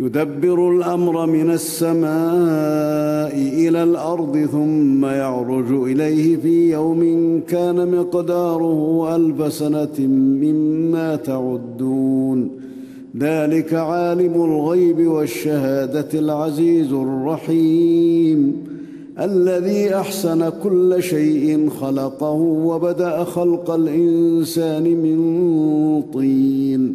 يدبر الأمر من السماء إلى الأرض ثم يعرج إليه في يوم كان مقداره ألف سنة مما تعدون. ذلك عالم الغيب والشهادة العزيز الرحيم. الذي أحسن كل شيء خلقه وبدأ خلق الإنسان من طين.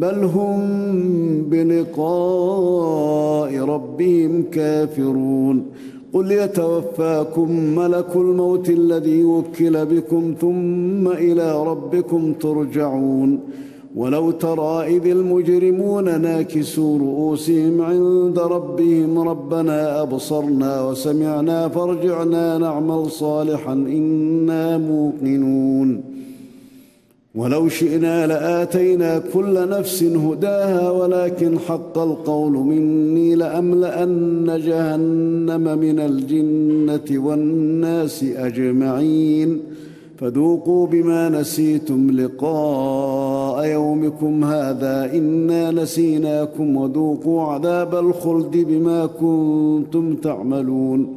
بل هم بلقاء ربهم كافرون. قل يتوفاكم ملك الموت الذي وكل بكم ثم إلى ربكم ترجعون. ولو ترى إذ المجرمون ناكسوا رؤوسهم عند ربهم ربنا أبصرنا وسمعنا فارجعنا نعمل صالحا إنا موقنون ولو شئنا لآتينا كل نفس هداها ولكن حق القول مني لأملأن جهنم من الجنة والناس أجمعين. فذوقوا بما نسيتم لقاء يومكم هذا إنا نسيناكم وذوقوا عذاب الخلد بما كنتم تعملون.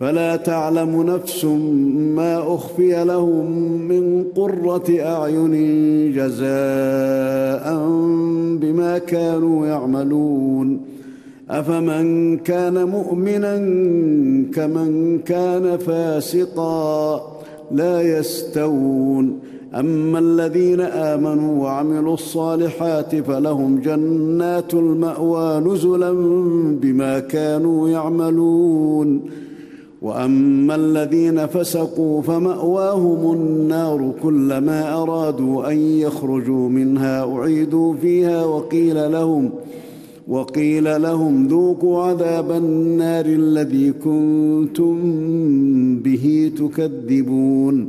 فلا تعلم نفس ما أخفي لهم من قرة أعين جزاء بما كانوا يعملون. أفمن كان مؤمنا كمن كان فاسقا لا يستوون. أما الذين آمنوا وعملوا الصالحات فلهم جنات المأوى نزلا بما كانوا يعملون. وأما الذين فسقوا فمأواهم النار كلما أرادوا أن يخرجوا منها أعيدوا فيها وقيل لهم وقيل لهم ذوقوا عذاب النار الذي كنتم به تكذبون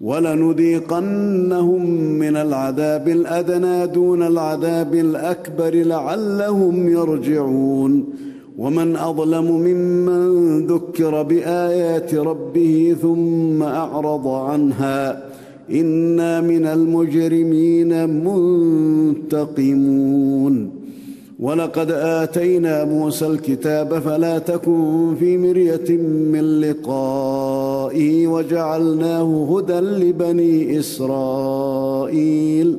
ولنذيقنهم من العذاب الأدنى دون العذاب الأكبر لعلهم يرجعون ومن أظلم ممن ذكر بآيات ربه ثم أعرض عنها إنا من المجرمين منتقمون. ولقد آتينا موسى الكتاب فلا تكن في مرية من لقائه وجعلناه هدى لبني إسرائيل.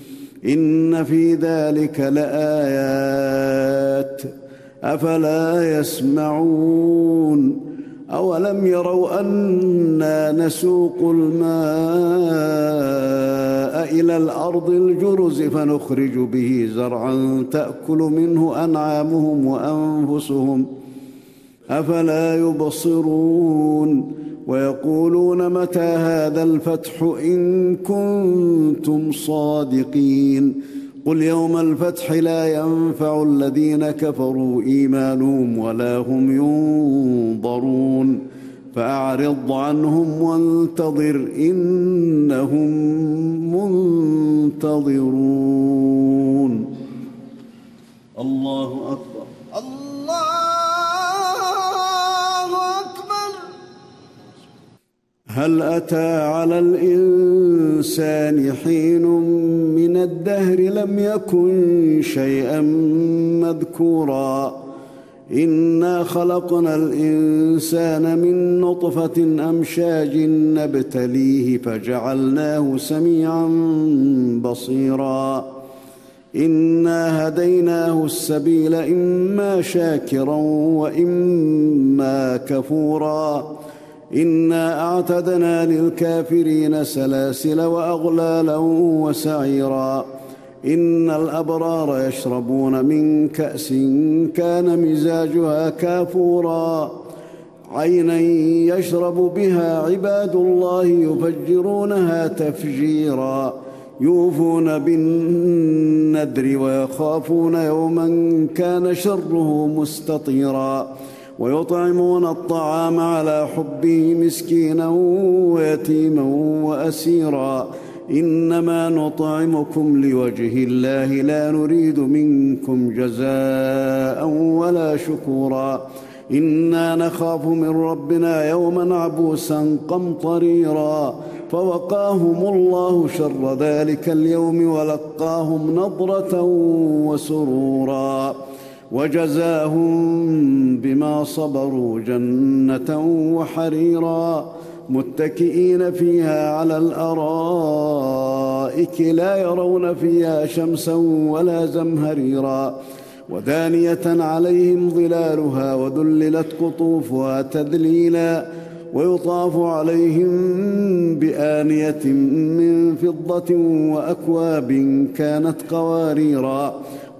إن في ذلك لآيات. أفلا يسمعون؟ أولم يروا أنا نسوق الماء إلى الأرض الجرز فنخرج به زرعا تأكل منه أنعامهم وأنفسهم. أفلا يبصرون؟ ويقولون متى هذا الفتح إن كنتم صادقين قل يوم الفتح لا ينفع الذين كفروا إيمانهم ولا هم ينظرون فأعرض عنهم وانتظر إنهم منتظرون. الله أكبر. هل أتى على الإنسان حين من الدهر لم يكن شيئا مذكورا؟ إنا خلقنا الإنسان من نطفة أمشاج نبتليه فجعلناه سميعا بصيرا. إنا هديناه السبيل إما شاكرا وإما كفورا. إنا أعتدنا للكافرين سلاسل وأغلالا وسعيرا. إن الأبرار يشربون من كأس كان مزاجها كافورا. عينا يشرب بها عباد الله يفجرونها تفجيرا. يوفون بالندر ويخافون يوما كان شره مستطيرا. ويطعمون الطعام على حبه مسكينا ويتيما وأسيرا. إنما نطعمكم لوجه الله لا نريد منكم جزاء ولا شكورا. إنا نخاف من ربنا يوما عبوسا قمطريرا. فوقاهم الله شر ذلك اليوم ولقاهم نضرة وسرورا. وجزاهم بما صبروا جنة وحريرا متكئين فيها على الأرائك لا يرون فيها شمسا ولا زمهريرا ودانية عليهم ظلالها وذللت قطوفها تذليلا ويطاف عليهم بآنية من فضة وأكواب كانت قواريرا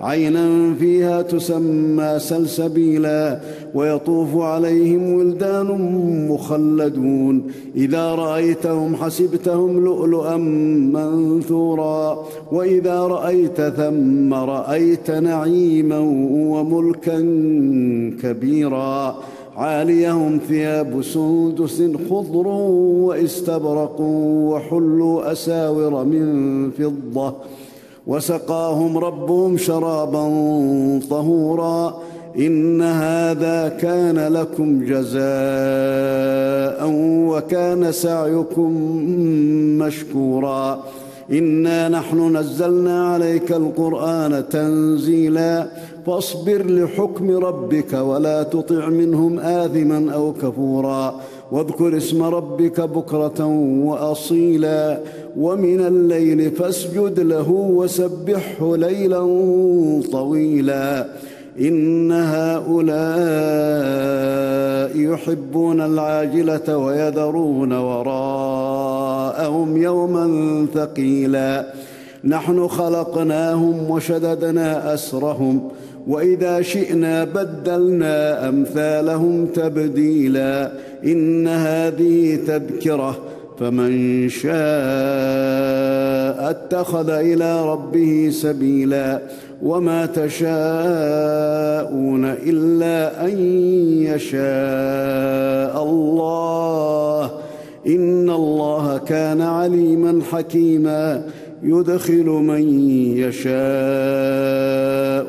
عينا فيها تسمى سلسبيلا ويطوف عليهم ولدان مخلدون. إذا رأيتهم حسبتهم لؤلؤا منثورا وإذا رأيت ثم رأيت نعيما وملكا كبيرا. عاليهم ثياب سندس خضر واستبرق وحلوا أساور من فضة. وسقاهم ربهم شرابا طهورا إن هذا كان لكم جزاء وكان سعيكم مشكورا إنا نحن نزلنا عليك القرآن تنزيلا فاصبر لحكم ربك ولا تطع منهم آثما أو كفورا واذكر اسم ربك بكرة وأصيلا ومن الليل فاسجد له وسبحه ليلا طويلا. إن هؤلاء يحبون العاجلة ويذرون وراءهم يوما ثقيلا. نحن خلقناهم وشددنا أسرهم وإذا شئنا بدلنا أمثالهم تبديلا. إن هذه تذكرة فمن شاء اتخذ إلى ربه سبيلا وما تشاءون إلا أن يشاء الله. إن الله كان عليما حكيما. يدخل من يشاء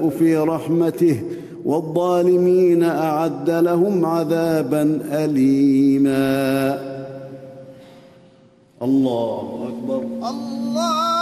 في رحمته والظالمين أعد لهم عذابا أليما. الله أكبر. الله